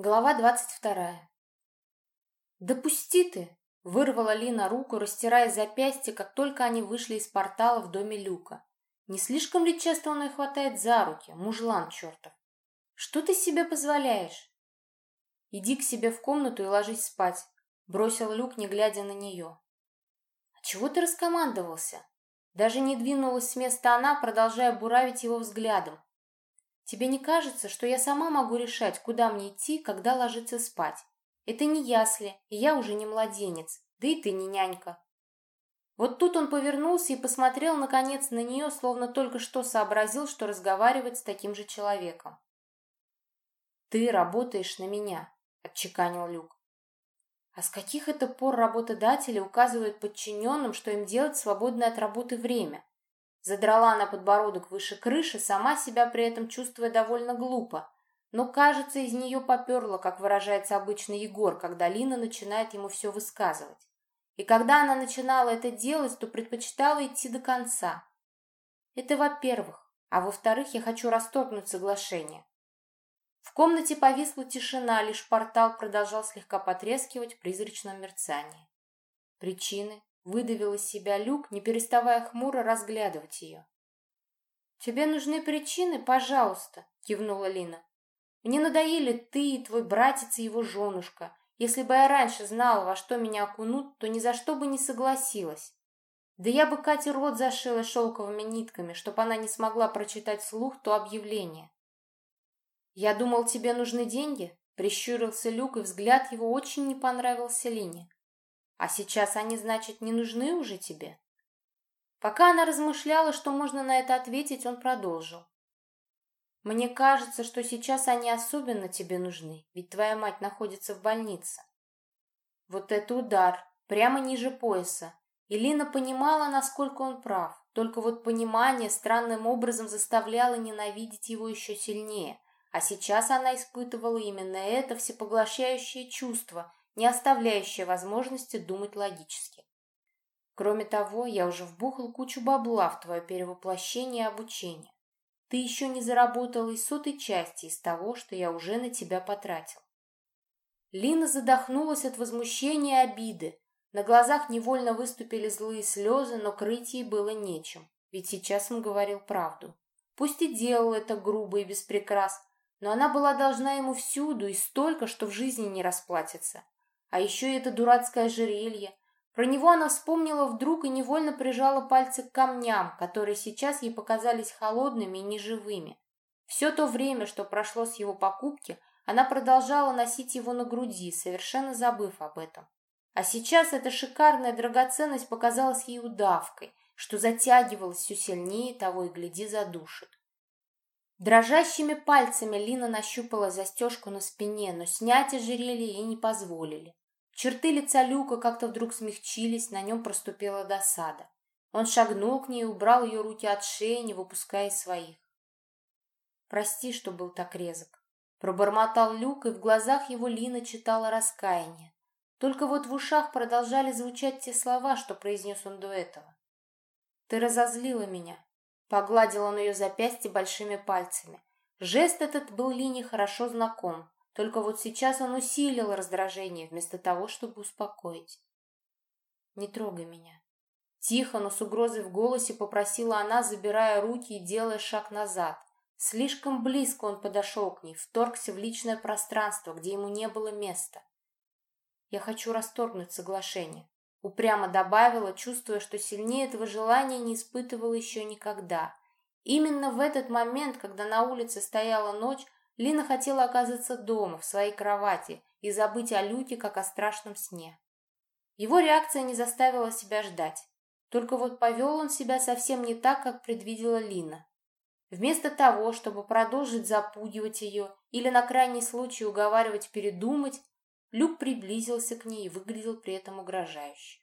Глава двадцать вторая. «Да пусти ты!» — вырвала Лина руку, растирая запястье, как только они вышли из портала в доме Люка. «Не слишком ли часто он ее хватает за руки, мужлан чертов? Что ты себе позволяешь?» «Иди к себе в комнату и ложись спать», — бросил Люк, не глядя на нее. «А чего ты раскомандовался?» Даже не двинулась с места она, продолжая буравить его взглядом, Тебе не кажется, что я сама могу решать, куда мне идти, когда ложиться спать? Это не ясли, и я уже не младенец, да и ты не нянька. Вот тут он повернулся и посмотрел, наконец, на нее, словно только что сообразил, что разговаривать с таким же человеком. «Ты работаешь на меня», — отчеканил Люк. А с каких это пор работодатели указывают подчиненным, что им делать свободное от работы время? Задрала на подбородок выше крыши, сама себя при этом чувствуя довольно глупо. Но, кажется, из нее поперло, как выражается обычно Егор, когда Лина начинает ему все высказывать. И когда она начинала это делать, то предпочитала идти до конца. Это во-первых. А во-вторых, я хочу расторгнуть соглашение. В комнате повисла тишина, лишь портал продолжал слегка потрескивать в призрачном мерцании. Причины Выдавил из себя люк, не переставая хмуро разглядывать ее. «Тебе нужны причины? Пожалуйста!» — кивнула Лина. «Мне надоели ты и твой братец и его женушка. Если бы я раньше знала, во что меня окунут, то ни за что бы не согласилась. Да я бы Кате рот зашила шелковыми нитками, чтобы она не смогла прочитать вслух то объявление. «Я думал, тебе нужны деньги?» Прищурился Люк, и взгляд его очень не понравился Лине. А сейчас они, значит, не нужны уже тебе? Пока она размышляла, что можно на это ответить, он продолжил. Мне кажется, что сейчас они особенно тебе нужны, ведь твоя мать находится в больнице. Вот это удар, прямо ниже пояса. И понимала, насколько он прав. Только вот понимание странным образом заставляло ненавидеть его еще сильнее. А сейчас она испытывала именно это всепоглощающее чувство, не оставляющая возможности думать логически. Кроме того, я уже вбухал кучу бабла в твое перевоплощение и обучение. Ты еще не заработала и сотой части из того, что я уже на тебя потратил. Лина задохнулась от возмущения и обиды. На глазах невольно выступили злые слезы, но крыть ей было нечем, ведь сейчас он говорил правду. Пусть и делал это грубо и без но она была должна ему всюду и столько, что в жизни не расплатится. А еще это дурацкое ожерелье. Про него она вспомнила вдруг и невольно прижала пальцы к камням, которые сейчас ей показались холодными и неживыми. Все то время, что прошло с его покупки, она продолжала носить его на груди, совершенно забыв об этом. А сейчас эта шикарная драгоценность показалась ей удавкой, что затягивалась все сильнее, того и гляди задушит. Дрожащими пальцами Лина нащупала застежку на спине, но снять ожерелье ей не позволили. Черты лица Люка как-то вдруг смягчились, на нем проступила досада. Он шагнул к ней и убрал ее руки от шеи, не выпуская своих. «Прости, что был так резок», — пробормотал Люк, и в глазах его Лина читала раскаяние. Только вот в ушах продолжали звучать те слова, что произнес он до этого. «Ты разозлила меня», Погладил он ее запястье большими пальцами. Жест этот был Лине хорошо знаком, только вот сейчас он усилил раздражение вместо того, чтобы успокоить. «Не трогай меня». Тихо, но с угрозой в голосе попросила она, забирая руки и делая шаг назад. Слишком близко он подошел к ней, вторгся в личное пространство, где ему не было места. «Я хочу расторгнуть соглашение», Упрямо добавила, чувствуя, что сильнее этого желания не испытывала еще никогда. Именно в этот момент, когда на улице стояла ночь, Лина хотела оказаться дома, в своей кровати, и забыть о Люке, как о страшном сне. Его реакция не заставила себя ждать. Только вот повел он себя совсем не так, как предвидела Лина. Вместо того, чтобы продолжить запугивать ее или на крайний случай уговаривать передумать, Люк приблизился к ней и выглядел при этом угрожающе.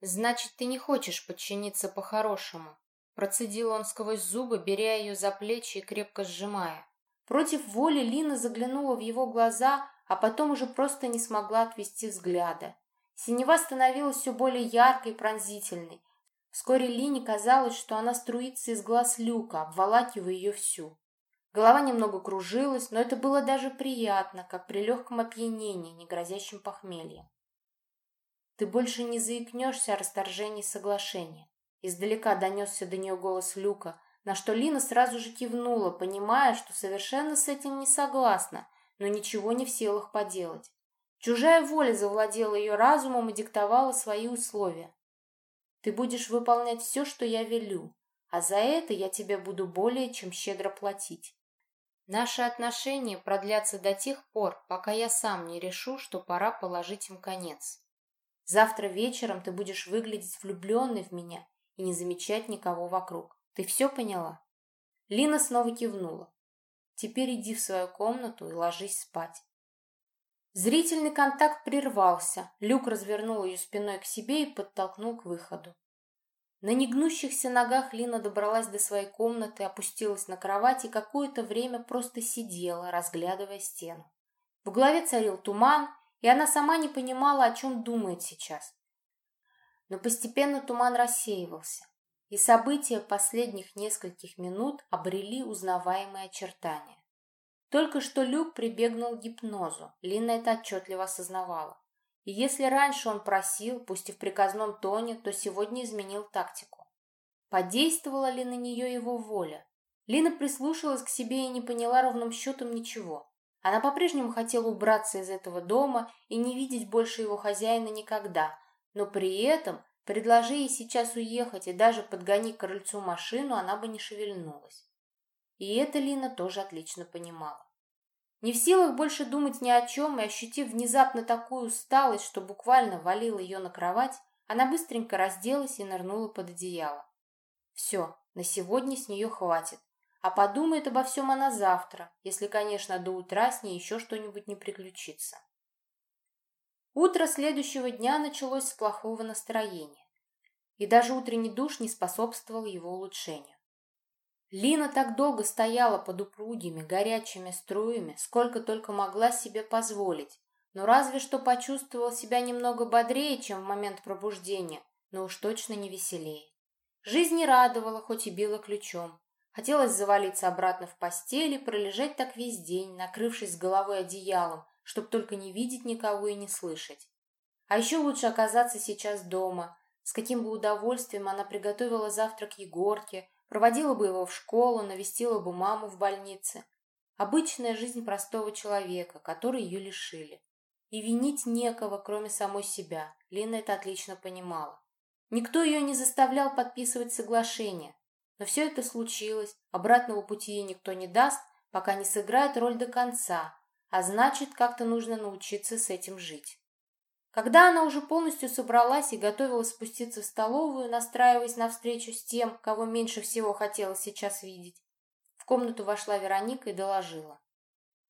«Значит, ты не хочешь подчиниться по-хорошему?» Процедил он сквозь зубы, беря ее за плечи и крепко сжимая. Против воли Лина заглянула в его глаза, а потом уже просто не смогла отвести взгляда. Синева становилась все более яркой и пронзительной. Вскоре Лине казалось, что она струится из глаз Люка, обволакивая ее всю. Голова немного кружилась, но это было даже приятно, как при легком опьянении, не грозящем похмельем. «Ты больше не заикнешься о расторжении соглашения». Издалека донесся до нее голос Люка, на что Лина сразу же кивнула, понимая, что совершенно с этим не согласна, но ничего не в силах поделать. Чужая воля завладела ее разумом и диктовала свои условия. «Ты будешь выполнять все, что я велю, а за это я тебе буду более чем щедро платить. Наши отношения продлятся до тех пор, пока я сам не решу, что пора положить им конец. Завтра вечером ты будешь выглядеть влюбленной в меня и не замечать никого вокруг. Ты все поняла?» Лина снова кивнула. «Теперь иди в свою комнату и ложись спать». Зрительный контакт прервался. Люк развернул ее спиной к себе и подтолкнул к выходу. На негнущихся ногах Лина добралась до своей комнаты, опустилась на кровать и какое-то время просто сидела, разглядывая стену. В голове царил туман, и она сама не понимала, о чем думает сейчас. Но постепенно туман рассеивался и события последних нескольких минут обрели узнаваемые очертания. Только что Люк прибегнул к гипнозу, Лина это отчетливо осознавала. И если раньше он просил, пусть и в приказном тоне, то сегодня изменил тактику. Подействовала ли на нее его воля? Лина прислушалась к себе и не поняла ровным счетом ничего. Она по-прежнему хотела убраться из этого дома и не видеть больше его хозяина никогда, но при этом Предложи ей сейчас уехать и даже подгони к крыльцу машину, она бы не шевельнулась. И это Лина тоже отлично понимала. Не в силах больше думать ни о чем и ощутив внезапно такую усталость, что буквально валила ее на кровать, она быстренько разделась и нырнула под одеяло. Все, на сегодня с нее хватит. А подумает обо всем она завтра, если, конечно, до утра с ней еще что-нибудь не приключится. Утро следующего дня началось с плохого настроения, и даже утренний душ не способствовал его улучшению. Лина так долго стояла под упругими, горячими струями, сколько только могла себе позволить, но разве что почувствовала себя немного бодрее, чем в момент пробуждения, но уж точно не веселее. Жизнь не радовала, хоть и била ключом. Хотелось завалиться обратно в постель и пролежать так весь день, накрывшись головой одеялом, чтобы только не видеть никого и не слышать. А еще лучше оказаться сейчас дома. С каким бы удовольствием она приготовила завтрак Егорке, проводила бы его в школу, навестила бы маму в больнице. Обычная жизнь простого человека, который ее лишили. И винить некого, кроме самой себя. Лина это отлично понимала. Никто ее не заставлял подписывать соглашение. Но все это случилось, обратного пути ей никто не даст, пока не сыграет роль до конца, а значит, как-то нужно научиться с этим жить. Когда она уже полностью собралась и готовилась спуститься в столовую, настраиваясь на встречу с тем, кого меньше всего хотела сейчас видеть, в комнату вошла Вероника и доложила.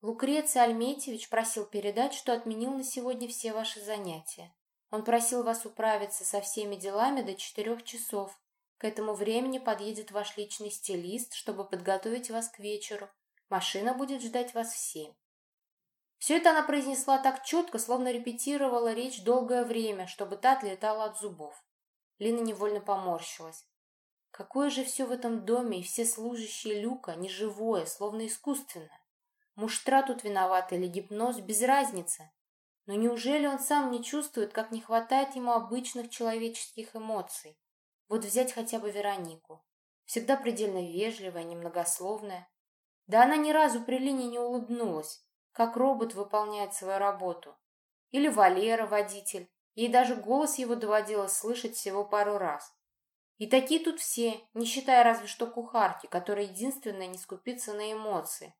Лукреций Альметьевич просил передать, что отменил на сегодня все ваши занятия. Он просил вас управиться со всеми делами до четырех часов. К этому времени подъедет ваш личный стилист, чтобы подготовить вас к вечеру. Машина будет ждать вас в семь. Все это она произнесла так четко, словно репетировала речь долгое время, чтобы та отлетала от зубов. Лина невольно поморщилась. Какое же все в этом доме и все служащие Люка неживое, словно искусственное. Муштра тут виноват или гипноз, без разницы. Но неужели он сам не чувствует, как не хватает ему обычных человеческих эмоций? Вот взять хотя бы Веронику. Всегда предельно вежливая, немногословная. Да она ни разу при Лине не улыбнулась, как робот выполняет свою работу. Или Валера, водитель. Ей даже голос его доводилось слышать всего пару раз. И такие тут все, не считая разве что кухарки, которая единственная не скупится на эмоции.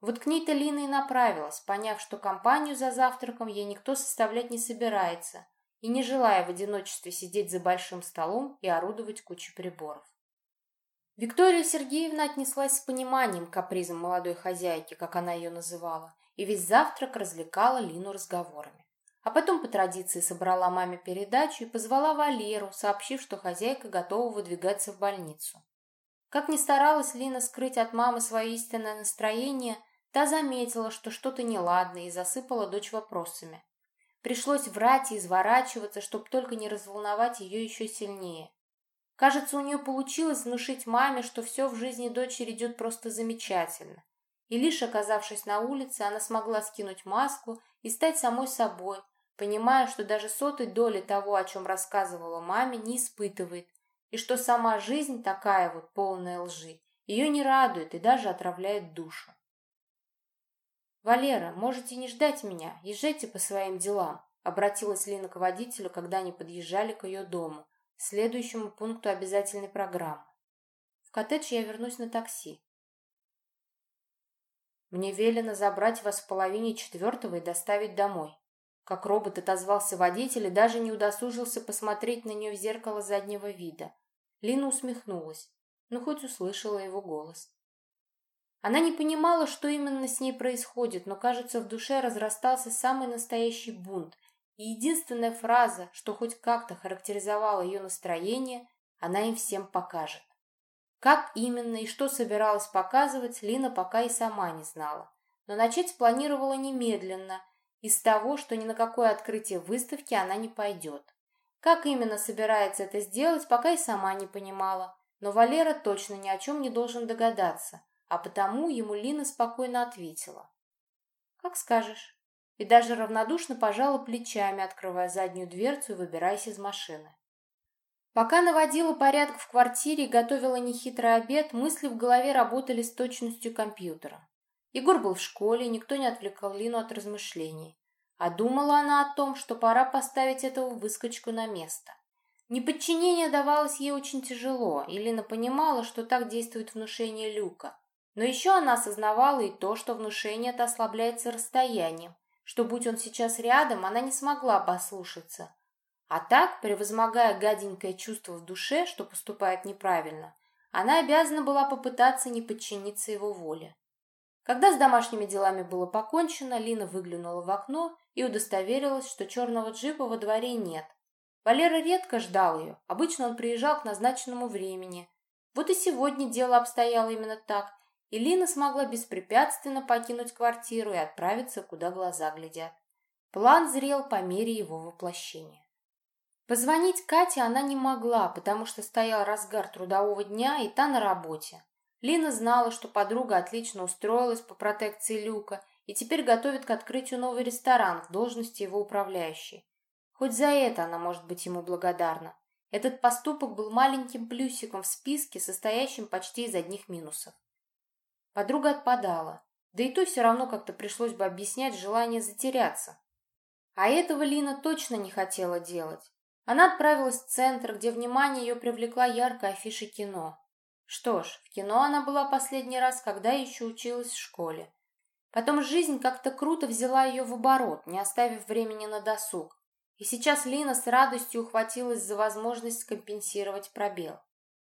Вот к ней-то Лина и направилась, поняв, что компанию за завтраком ей никто составлять не собирается, и не желая в одиночестве сидеть за большим столом и орудовать кучей приборов. Виктория Сергеевна отнеслась с пониманием к капризам молодой хозяйки, как она ее называла, и весь завтрак развлекала Лину разговорами. А потом по традиции собрала маме передачу и позвала Валеру, сообщив, что хозяйка готова выдвигаться в больницу. Как ни старалась Лина скрыть от мамы свое истинное настроение, та заметила, что что-то неладно, и засыпала дочь вопросами. Пришлось врать и изворачиваться, чтобы только не разволновать ее еще сильнее. Кажется, у нее получилось внушить маме, что все в жизни дочери идет просто замечательно. И лишь оказавшись на улице, она смогла скинуть маску и стать самой собой, понимая, что даже сотой доли того, о чем рассказывала маме, не испытывает, и что сама жизнь такая вот полная лжи, ее не радует и даже отравляет душу. «Валера, можете не ждать меня, езжайте по своим делам», обратилась Лина к водителю, когда они подъезжали к ее дому, следующему пункту обязательной программы. «В коттедж я вернусь на такси». «Мне велено забрать вас в половине четвертого и доставить домой», как робот отозвался водитель и даже не удосужился посмотреть на нее в зеркало заднего вида. Лина усмехнулась, но хоть услышала его голос. Она не понимала, что именно с ней происходит, но, кажется, в душе разрастался самый настоящий бунт, и единственная фраза, что хоть как-то характеризовала ее настроение, она им всем покажет. Как именно и что собиралась показывать, Лина пока и сама не знала, но начать спланировала немедленно – из того, что ни на какое открытие выставки она не пойдет. Как именно собирается это сделать, пока и сама не понимала, но Валера точно ни о чем не должен догадаться, а потому ему Лина спокойно ответила. «Как скажешь». И даже равнодушно пожала плечами, открывая заднюю дверцу и выбираясь из машины. Пока наводила порядок в квартире и готовила нехитрый обед, мысли в голове работали с точностью компьютера. Егор был в школе, никто не отвлекал Лину от размышлений. А думала она о том, что пора поставить этого выскочку на место. Неподчинение давалось ей очень тяжело, и Лина понимала, что так действует внушение Люка. Но еще она осознавала и то, что внушение это ослабляется расстоянием, что, будь он сейчас рядом, она не смогла послушаться. А так, превозмогая гаденькое чувство в душе, что поступает неправильно, она обязана была попытаться не подчиниться его воле. Когда с домашними делами было покончено, Лина выглянула в окно и удостоверилась, что черного джипа во дворе нет. Валера редко ждал ее, обычно он приезжал к назначенному времени. Вот и сегодня дело обстояло именно так, и Лина смогла беспрепятственно покинуть квартиру и отправиться, куда глаза глядят. План зрел по мере его воплощения. Позвонить Кате она не могла, потому что стоял разгар трудового дня, и та на работе. Лина знала, что подруга отлично устроилась по протекции Люка и теперь готовит к открытию новый ресторан в должности его управляющей. Хоть за это она может быть ему благодарна. Этот поступок был маленьким плюсиком в списке, состоящем почти из одних минусов. Подруга отпадала, да и то все равно как-то пришлось бы объяснять желание затеряться. А этого Лина точно не хотела делать. Она отправилась в центр, где внимание ее привлекла яркая афиша кино. Что ж, в кино она была последний раз, когда еще училась в школе. Потом жизнь как-то круто взяла ее в оборот, не оставив времени на досуг. И сейчас Лина с радостью ухватилась за возможность компенсировать пробел.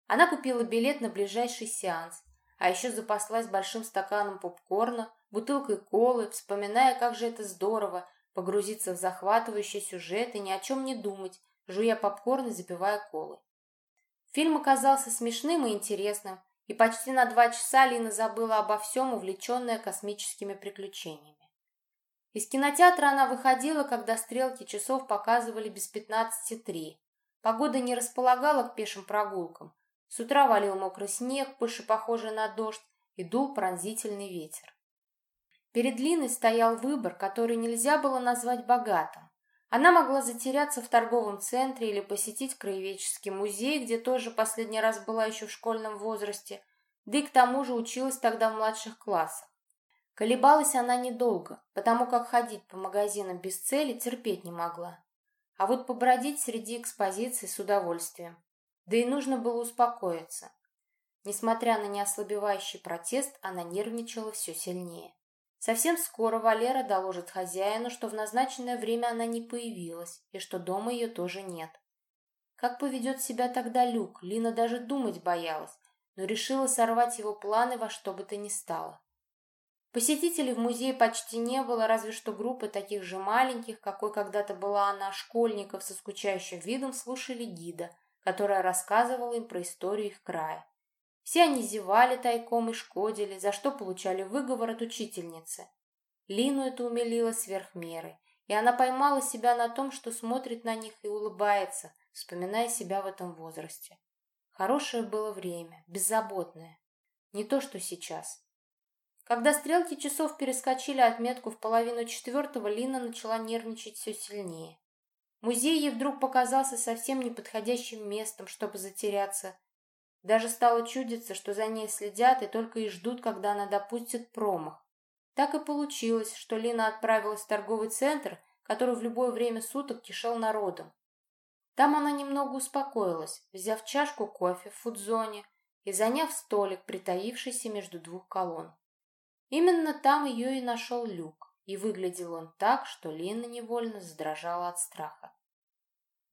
Она купила билет на ближайший сеанс, а еще запаслась большим стаканом попкорна, бутылкой колы, вспоминая, как же это здорово погрузиться в захватывающий сюжет и ни о чем не думать, жуя попкорн и запивая колой. Фильм оказался смешным и интересным, и почти на два часа Лина забыла обо всем, увлеченная космическими приключениями. Из кинотеатра она выходила, когда стрелки часов показывали без пятнадцати три. Погода не располагала к пешим прогулкам. С утра валил мокрый снег, больше похожий на дождь, и дул пронзительный ветер. Перед Линой стоял выбор, который нельзя было назвать богатым. Она могла затеряться в торговом центре или посетить краеведческий музей, где тоже последний раз была еще в школьном возрасте, да и к тому же училась тогда в младших классах. Колебалась она недолго, потому как ходить по магазинам без цели терпеть не могла. А вот побродить среди экспозиций с удовольствием. Да и нужно было успокоиться. Несмотря на неослабевающий протест, она нервничала все сильнее. Совсем скоро Валера доложит хозяину, что в назначенное время она не появилась и что дома ее тоже нет. Как поведет себя тогда Люк, Лина даже думать боялась, но решила сорвать его планы во что бы то ни стало. Посетителей в музее почти не было, разве что группы таких же маленьких, какой когда-то была она, школьников со скучающим видом, слушали гида, которая рассказывала им про историю их края. Все они зевали тайком и шкодили, за что получали выговор от учительницы. Лину это умилило сверх меры, и она поймала себя на том, что смотрит на них и улыбается, вспоминая себя в этом возрасте. Хорошее было время, беззаботное. Не то, что сейчас. Когда стрелки часов перескочили отметку в половину четвертого, Лина начала нервничать все сильнее. Музей ей вдруг показался совсем неподходящим местом, чтобы затеряться. Даже стало чудиться, что за ней следят и только и ждут, когда она допустит промах. Так и получилось, что Лина отправилась в торговый центр, который в любое время суток кишел народом. Там она немного успокоилась, взяв чашку кофе в фудзоне и заняв столик, притаившийся между двух колонн. Именно там ее и нашел Люк, и выглядел он так, что Лина невольно задрожала от страха.